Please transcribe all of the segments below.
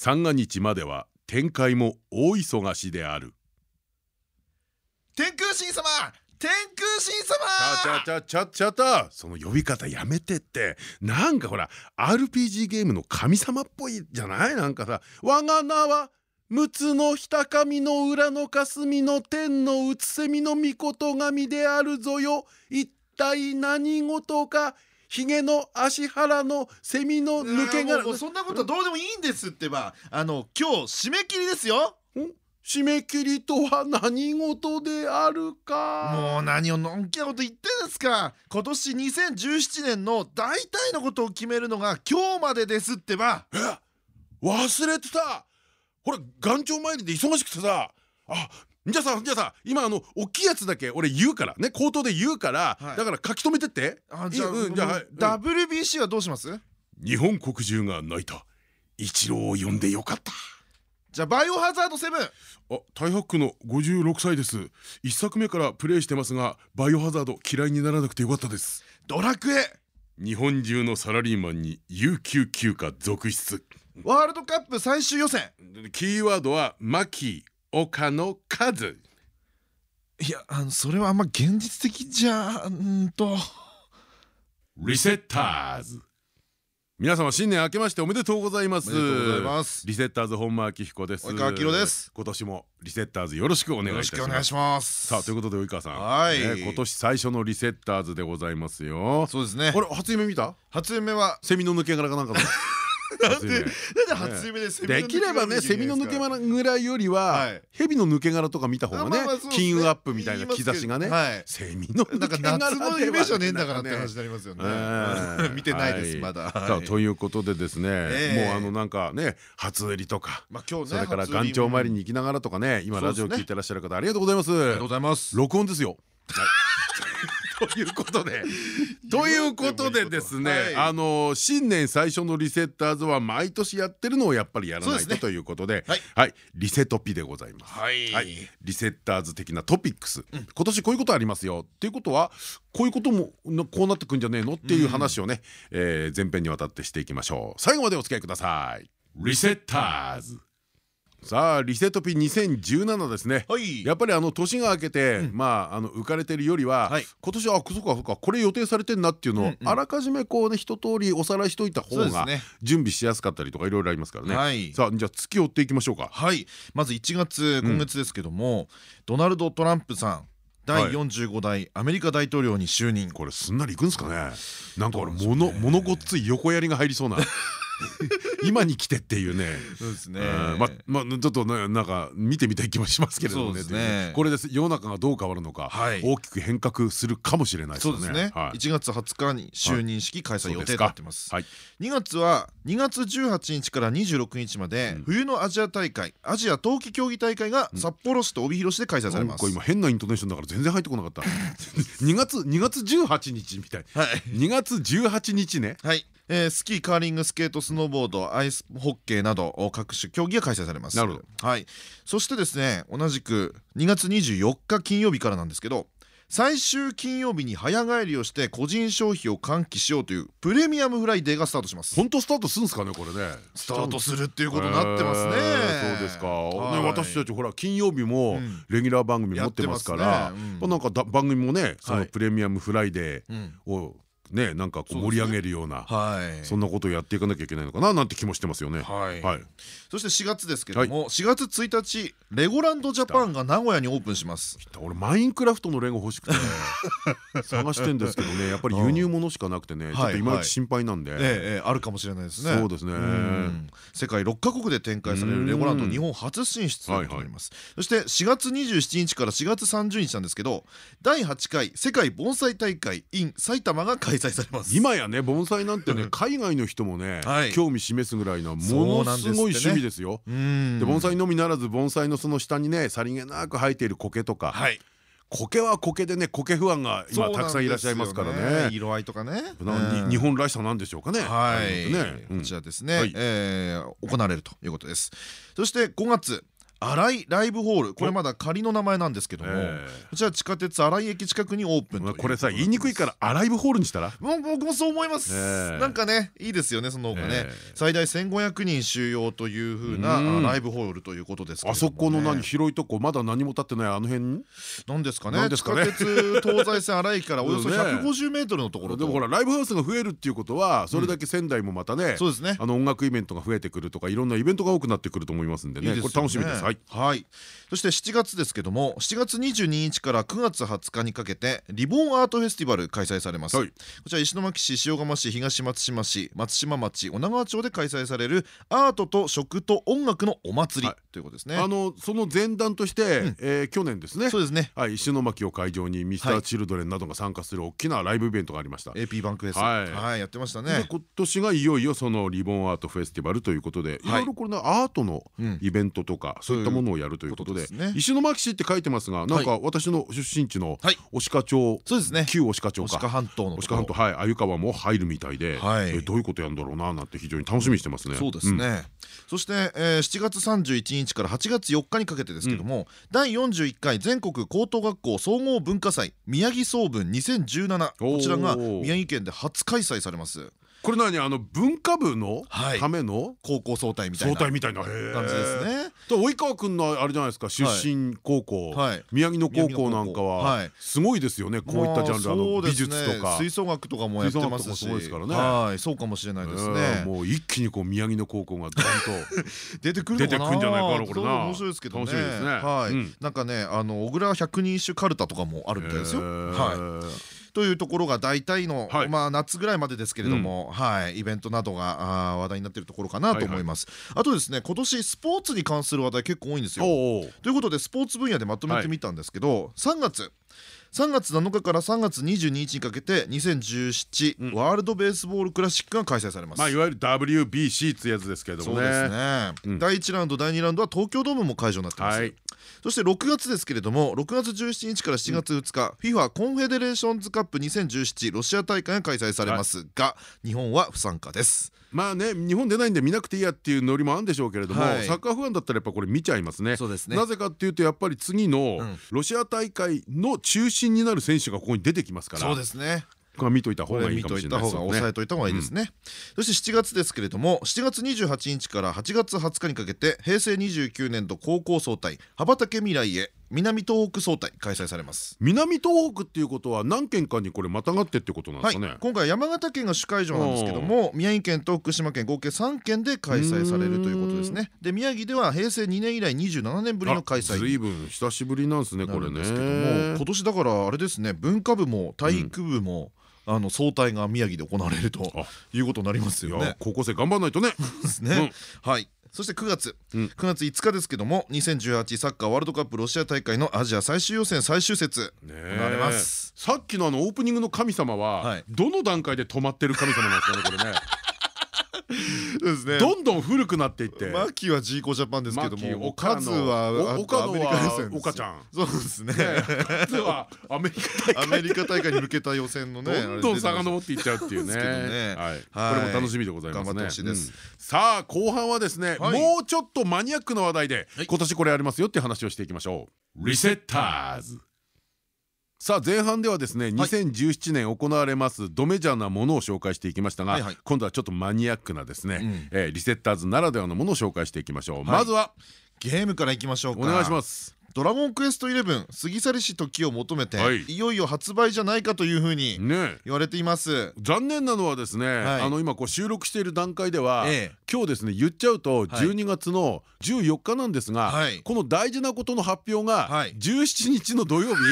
三が日までは展開も大忙しである。天空神様天空神様。ちゃちゃちゃちゃちゃ。その呼び方やめてって。なんかほら RPG ゲームの神様っぽいじゃない？なんかさ「我が名は陸奥のひたかみの裏の霞の天のうつせみのみこと神であるぞよ。一体何事かひげの足腹のセミの抜け殻もうそんなことどうでもいいんですってばあの今日締め切りですよ。締め切りとは何事であるか？もう何をのんきなこと言ってんですか。今年2017年の大体のことを決めるのが今日までですってば。え？忘れてた。ほら元朝参りで忙しくてさ。あじゃあさじゃあさ今あの大きいやつだけ俺言うからね口頭で言うから、はい、だから書き留めてって。あじゃあ,、うん、じゃあ、はい、WBC はどうします？日本国中が泣いた。一郎を呼んでよかった。じゃあバイオハザード7あ大白区の56歳です。一作目からプレイしてますがバイオハザード嫌いにならなくてよかったです。ドラクエ。日本中のサラリーマンに有給休暇続出。ワールドカップ最終予選。キーワードは牧岡の数。いやあのそれはあんま現実的じゃんと。リセッターズ。皆様新年明けましておめでとうございます。リセッターズ本間明彦です。今年もリセッターズよろしくお願いします。さあということで及川さん。はい。今年最初のリセッターズでございますよ。そうですね。これ初夢見た？初夢はセミの抜け殻かなんか なんで初夢でできればねセミの抜け殻ぐらいよりは蛇の抜け殻とか見た方がね金運アップみたいな兆しがね。セミのなんか夏の夢じゃねえんだからって話になりますよね 見てないですまだ。ということでですねもうあのなんかね初売りとかそれから元朝参りに行きながらとかね今ラジオ聞いてらっしゃる方ありがとうございます。ありがとうございます。録音ですよ ということで。ということでですね、あの新年最初のリセッターズは毎年やってるのをやっぱりやらないとということで、はい。リセトピでございます。はい、リセッターズ的なトピックス、今年こういうことありますよ。っていうことはこういうこともこうなってくんじゃねえのっていう話をね、え前編にわたってしていきましょう。最後までお付き合いください。リセッターズさあリセットピ2017ですね、はい、やっぱりあの年が明けて、うん、まああの浮かれてるよりは、はい、今年はあそうかそうかこれ予定されてんなっていうのを、あらかじめこうね一通りおさらいしといた方が準備しやすかったりとかいろいろありますからね、はい、さあじゃあ月追っていきましょうか。はい。まず1月今月ですけども、うん、ドナルド・トランプさん第45代アメリカ大統領に就任。これすんなりいくんですかね。なんか俺物物ごっつい横やりが入りそうな 今に来てっていうね。そうですね。ままちょっとねなんか見てみたい気もしますけれどもね。これです。世の中がどう変わるのか大きく変革するかもしれないですね。そうですね。1月20日に就任式開催予定となってます。2月は2月18日から26日まで冬のアジア大会アジア冬季競技大会が札幌市と帯広市で開催されます。今変なイントネーションだから全然入ってこなかった。2月2月18日みたい。2月18日ね。はいえー、スキーカーリングスケートスノーボードアイスホッケーなど各種競技が開催されます。なるほど、はい、そしてですね同じく2月24日金曜日からなんですけど最終金曜日に早帰りをして個人消費を喚起しようというプレミアムフライデーがスタートします。本当スタートするんですかねこれね。スタートするっていうことになってますね。そうですか。ね私たちほら金曜日もレギュラー番組持ってますからなんか番組もねそのプレミアムフライデーをねなんかこう盛り上げるようなそんなことをやっていかなきゃいけないのかななんて気もしてますよね。はい。そして4月ですけども4月1日レゴランドジャパンが名古屋にオープンします。俺マインクラフトのレゴ欲しくて 探してんですけどねやっぱり輸入物しかなくてねちょっと今のうち心配なんで。ええあるかもしれないですね。そうですね。世界6カ国で展開されるレゴランド日本初進出となります。そして4月27日から4月30日なんですけど第8回世界盆栽大会 in 埼玉が開催されます。今やね盆栽なんてね海外の人もね興味示すぐらいのものすごい趣味ですよ。で盆栽のみならず盆栽のその下にねさりげなく生えている苔とか苔は苔でね苔不安が今たくさんいらっしゃいますからね。色合いとかね。日本らしさなんでしょうかね。はい。こちらですね。行われるということです。そして5月新井ライブホール。これまだ仮の名前なんですけども。こちら地下鉄新井駅近くにオープンこれさ言いにくいからアライブホールにしたら？もう僕もそう思います。なんかねいいですよねその方がね。最大1500人収容というふうなライブホールということですあそこの何広いとこまだ何も建ってないあの辺なんですかね。地下鉄東西線新井駅からおよそ 150メートルのところでもほらライブハウスが増えるっていうことはそれだけ仙台もまたねそうですね。あの音楽イベントが増えてくるとかいろんなイベントが多くなってくると思いますんでね。これ楽しみですはい。そして7月ですけども7月22日から9月20日にかけてリボンアートフェスティバル開催されます、はい、こちら石巻市塩釜市東松島市松島町女川町で開催されるアートと食と音楽のお祭り、はい、ということですね。あのその前段として、うん、えー、去年ですね。そうですね、はい、石巻を会場にミスターチルドレンなどが参加する大きなライブイベントがありました。AP バンクフェス。はい、やってましたね。今年がいよいよそのリボンアートフェスティバルということで、い、ろいろこれねアートのイベントとか、そういったものをやるということで石巻市って書いてますがなんか私の出身地の押鹿町そうですね。旧押鹿町か。押鹿半島の押鹿半島はい鮎川も入るみたいでどういうことやんだろうななんて非常に楽しみにしてますね。そうですね。そして7月31日から8月4日にかけてですけども第41回全国高等学校総合文化祭宮城総文2017こちらが宮城県で初開催されますこれ何あの文化部のための高校総体みたいな総体みたいな。感じですね。及川君のあれじゃないですか出身高校。宮城の高校なんかはすごいですよねこういったジャンルあの美術とか。吹奏楽とかもやってますし。はい。そうかもしれないですね。もう一気にこう宮城の高校がドンと 出てくる出てくるんじゃないかなこれな。面白いですけどね。はい。なんかねあの小倉百人一首かるたとかもあるみたいですよ。はい。というところが大体の、はい、まあ夏ぐらいまでですけれども、うん、はい。イベントなどがあ話題になっているところかなと思います。あとですね今年スポーツに関する話題結構多いんですよ。ということでスポーツ分野でまとめてみたんですけど、はい、3月3月7日から3月22日にかけて2017ワールドベースボールクラシックが開催されます、まあいわゆる WBC ってやつですけどもね。そうですね、うん、第1ラウンド第2ラウンドは東京ドームも会場になってます、はい、そして6月ですけれども6月17日から7月2日、うん、FIFA コンフェデレーションズカップ2017ロシア大会が開催されますが、はい、日本は不参加ですまあね日本出ないんで見なくていいやっていうノリもあるんでしょうけれども、はい、サッカーファンだったらやっぱこれ見ちゃいますね。そうですねなぜかっていうとやっぱり次のロシア大会の中心になる選手がここに出てきますから。そうですね見といた方がいいかもしれないですね。押さえといた方がいいですね。そして7月ですけれども、7月28日から8月20日にかけて平成29年度高校総体羽ばたけ未来へ南東北総体開催されます。南東北っていうことは何県かにこれまたがってってことなんですかね、はい、今回山形県が主会場なんですけども宮城県と福島県合計3県で開催されるということですね。で宮城では平成2年以来27年ぶりの開催。ずいぶん久しぶりなんですねこれね。今年だからあれですね文化部も体育部も、うん、あの総体が宮城で行われるということになりますよね。高校生頑張らないとね。ですね、はいそして9月、うん、9月5日ですけども2018サッカーワールドカップロシア大会のアジア最終予選最終節。行われます。さっきのあのオープニングの神様は、はい、どの段階で止まってる神様なんですかねこれね そうですね。どんどん古くなっていって。マキはジーコジャパンですけども、カズは岡野は岡ちゃん。そうですね。カズはアメリカ大会。アメリカ大会に向けた予選のね。どんどん遡っていっちゃうっていうね。はい。これも楽しみでございますね。さあ後半はですね、もうちょっとマニアックな話題で今年これありますよっていう話をしていきましょう。リセッターズ。さあ前半ではですね2017年行われますドメジャーなものを紹介していきましたが今度はちょっとマニアックなですねリセッターズならではのものを紹介していきましょう。まずはゲームからいきましょうか。お願いします。ドラゴンクエスト11過ぎ去りし時を求めて、はい、いよいよ発売じゃないかというふうに言われています、ね、残念なのはですね、はい、あの今こう収録している段階では、ええ、今日ですね言っちゃうと12月の14日なんですが、はい、この大事なことの発表が17日の土曜日？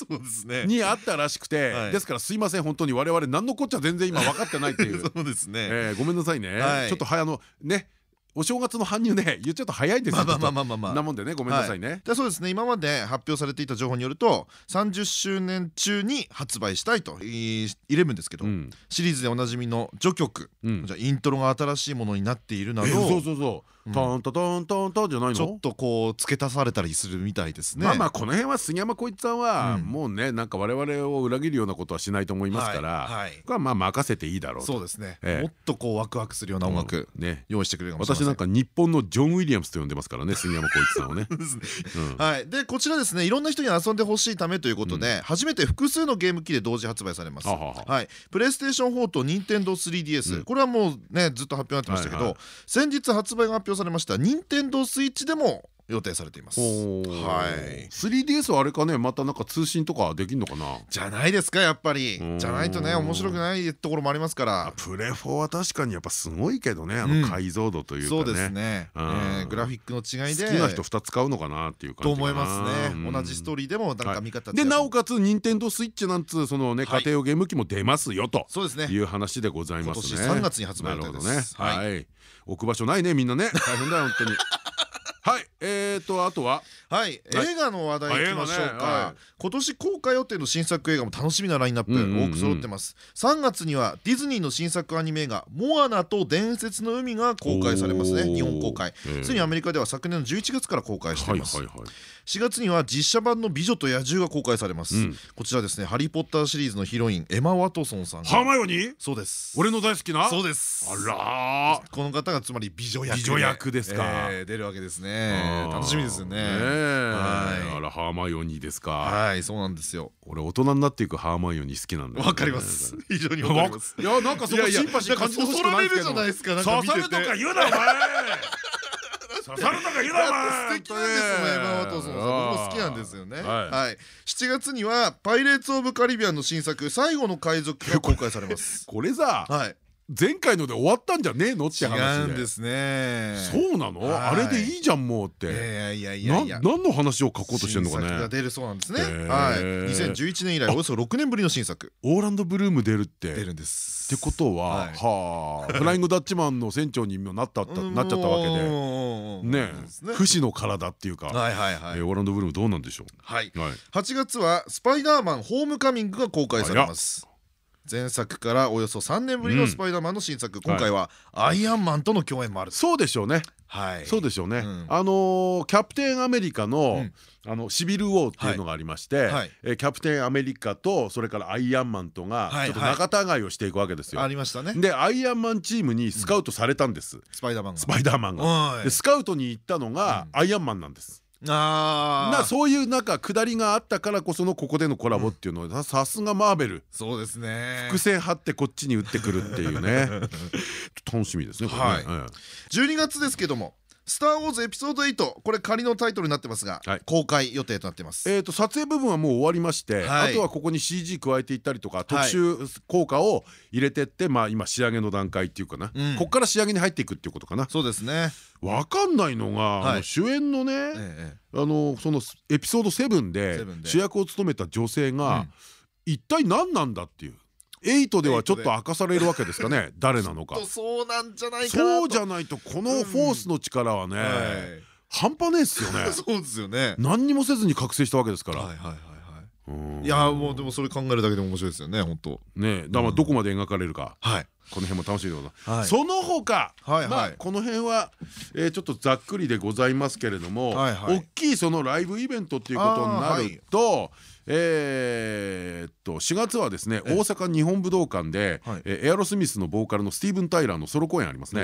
そうですね。にあったらしくて、ですからすいません本当に我々何のこっちゃ全然今分かってないっていう。そうですね、えー、ごめんなさいね、ちょっと早のねお正月の搬入ね言っちゃうと早いですよまあまあまあまあまあ。なもんでねごめんなさいね。でそうですね今まで発表されていた情報によると30周年中に発売したいとイレブンですけどシリーズでおなじみの序曲じゃイントロが新しいものになっているなどそうそうそう。トントトントントンじゃないの？ちょっとこう付け足されたりするみたいですね。まあまあこの辺は杉山浩一さんはもうねなんか我々を裏切るようなことはしないと思いますからはまあ任せていいだろうそうですね。もっとこうワクワクするような音楽ね。用意してくれるかもしれません私なんか日本のジョン・ウィリアムスと呼んでますからね 杉山浩一さんをね。はい。でこちらですねいろんな人に遊んでほしいためということで初めて複数のゲーム機で同時発売されます。はい。プレイステーション4と任天堂 3DS これはもうねずっと発表になってましたけど先日発売が発表されました任天堂スイッチでも予定されています。はい。3DS はあれかね、またなんか通信とかできるのかな？じゃないですか、やっぱり。じゃないとね、面白くないところもありますから。プレフォーは確かにやっぱすごいけどね、あの解像度というかそうですね。グラフィックの違いで。好きな人2つ買うのかなっていう感じ。と思いますね。同じストーリーでもなんか見方で、なおかつ任天堂スイッチなんつうそのね家庭用ゲーム機も出ますよと。そうですね。いう話でございますね。今年3月に発売予定です。はい。置く場所ないねみんなね。大変だよ本当に。はいえーとあとは？はい映画の話題いきましょうか。今年公開予定の新作映画も楽しみなラインナップ。多く揃ってます。3月にはディズニーの新作アニメ映画「モアナと伝説の海」が公開されますね。日本公開。すでにアメリカでは昨年の11月から公開しています。4月には実写版の美女と野獣が公開されます、うん、こちらですねハリー・ポッターシリーズのヒロインエマ・ワトソンさんハーマイオニーそうです。俺の大好きな？そうです。あらこの方がつまり美女役。美女役ですか、えー、出るわけですね楽しみですよね。はい。あらハーマイオニーですか。はいそうなんですよ。俺大人になっていくハーマイオニー好きなんだわかります。非常にわかります。いやなんかそこシンパシー感じてほしくないですけど。刺さるとか言うなお前。刺さるとか言うなお前。素敵なんですね。エマ・ワトソンさん僕も好きなんですよねはい。7月には「パイレーツ・オブ・カリビアン」の新作「最後の海賊」が公開されます。これさはい前回ので終わったんじゃねえのって話で。ですね。そうなの？あれでいいじゃんもうって。いやいやいや何の話を書こうとしてんのかね？が出るそうなんですね。はい。2011年以来およそ6年ぶりの新作。オーランドブルーム出るって。出るんです。ってことははあフライングダッチマンの船長にもなったなっちゃったわけで。ね不死の体っていうか。オーランドブルームどうなんでしょう？はい。8月はスパイダーマンホームカミングが公開されます前作からおよそ3年ぶりのスパイダーマンの新作、今回はアイアンマンとの共演もある。そうでしょうね。はい。そうでしょうね、あのキャプテンアメリカの、あのシビル・ウォーっていうのがありまして、えキャプテンアメリカとそれからアイアンマンとがちょっと仲違いをしていくわけですよ。ありましたね。でアイアンマンチームにスカウトされたんです。スパイダーマンが。スパイダーマンが。でスカウトに行ったのがアイアンマンなんです。あなそういうなんか下りがあったからこそのここでのコラボっていうのはさすがマーベル。そうですね。伏線張ってこっちに打ってくるっていうね。楽しみですねはい。12月ですけどもスター・ウォーズエピソード8これ仮のタイトルになってますが、はい、公開予定となってます。えっと撮影部分はもう終わりまして、はい、あとはここに CG 加えていったりとか特殊効果を入れてってまあ今仕上げの段階っていうかな、うん、ここから仕上げに入っていくっていうことかな。そうですね。分かんないのが、はい、主演のね、ええ、あのそのエピソード7で。主役を務めた女性が、うん、一体何なんだっていう8ではちょっと明かされるわけですかね？誰なのか。そうなんじゃないかそうじゃないとこのフォースの力はね半端ねえっすよね。そうですよね。何にもせずに覚醒したわけですから。いやもうでもそれ考えるだけでも面白いですよね本当ねだからどこまで描かれるか。はいこの辺も楽しいでございますその他まあこの辺はちょっとざっくりでございますけれども大きいそのライブイベントっていうことになるとえっと4月はですね大阪日本武道館でエアロスミスのボーカルのスティーブン・タイラーのソロ公演ありますね。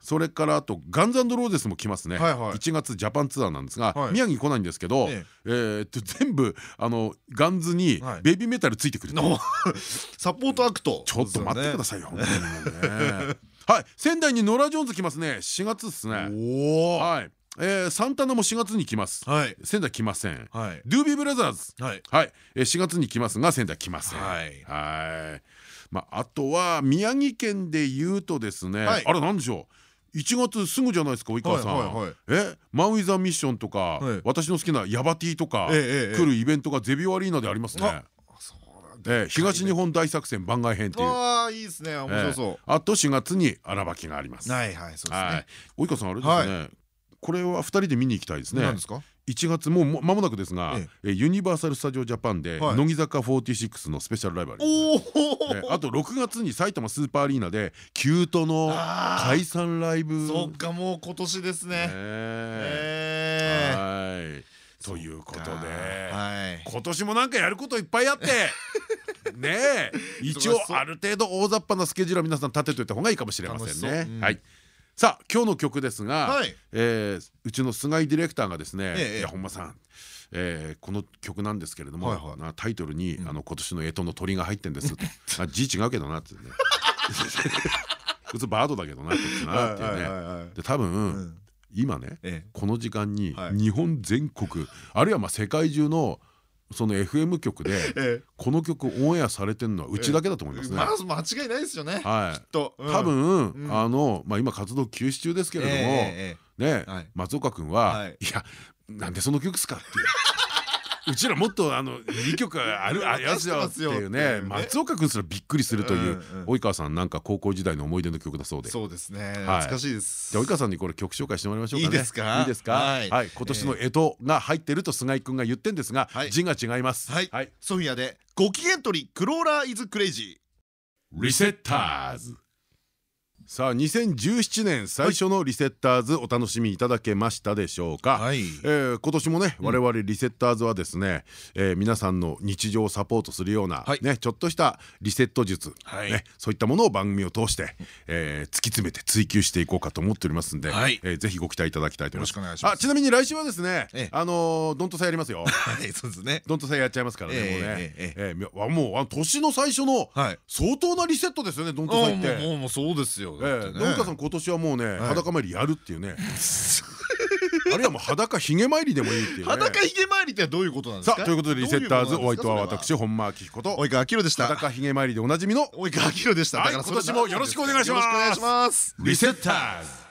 それからあとガンズローゼスも来ますね。1月ジャパンツアーなんですが宮城来ないんですけどえっと全部あのガンズにベビーメタルついてくるサポートアクトちょっと待ってくださいよはい。仙台にノラ・ジョーンズ来ますね。4月ですね。はい。えー、サンタナも4月に来ます、はい、仙台来ません、はい、ドゥービーブラザーズ、はい。はい。えー、4月に来ますが仙台来ません。はい。はい。まあ、あとは宮城県で言うとですね、はい、あれなんでしょう。1月すぐじゃないですか及川さん。えマン・ウィザ・ミッションとか、私の好きなヤバティとか来るイベントがゼビオアリーナでありますね東日本大作戦番外編っていう。ああいいですね。面白そう。あと4月に荒ばきがあります。はいはいそうですね。及川さんあれですね。これは2人で見に行きたいですね。何ですか？1月もう間もなくですが、えユニバーサル・スタジオ・ジャパンで乃木坂46のスペシャルライブありますあと6月に埼玉スーパーアリーナでキュートの解散ライブ。そっかもう今年ですね。はいということで今年もなんかやることいっぱいあって ねえ一応ある程度大雑把なスケジュールは皆さん立てといた方がいいかもしれませんね。はい。さあ今日の曲ですが、はい、えー、うちの菅井ディレクターがですね、ええ、いや本間さんえー、この曲なんですけれども、はいはい、タイトルに、うん、あの今年の干支の鳥が入ってんですと あ字違うけどなってね。普通バードだけどなってなってね。で多分、うん今ね、ええ、この時間に日本全国、あるいはまあ世界中のその FM 局で この曲オンエアされてるのはうちだけだと思いますね。間違いないですよね。はい。きっと。多分あのまあ今活動休止中ですけれどもね松岡君はいやなんでその曲っすかっていう。うちらもっとあの2曲あるあ やつよっていうね松岡君すらびっくりするという及川さんなんか高校時代の思い出の曲だそうで。そうですね。懐かしいです。じゃ及川さんにこれ曲紹介してもらいましょうかね。いいですか？いいですか？はい。今年の干支が入ってると菅井君が言ってんですが字が違います。はい。ソフィアでご機嫌取りクローラーイズクレイジー。リセッターズさあ2017年最初のリセッターズお楽しみいただけましたでしょうか、はい、えー、今年もね我々リセッターズはですね、えー、皆さんの日常をサポートするような、はい、ね、ちょっとしたリセット術、はい、ね、そういったものを番組を通して、えー、突き詰めて追求していこうかと思っておりますんで、はい、えー、ぜひご期待いただきたいと思います。あちなみに来週はですね、ええ、あのー、ドントサやりますよ。はいそうですね。ドントサやっちゃいますからね、もうね。えええもうあ年の最初の相当なリセットですよねドントサって。もうそうですよええ、ね、ん今年はもうね裸参りやるっていうね。あるいはもう裸ひげ参りでもいいっていう裸ひげ参りってどういうことなんですか？さあということでリセッターズお相手は私本間明彦と。及川明でした。裸ひげ参りでおなじみの。及川明でした。今年もよろしくお願いします。リセッターズ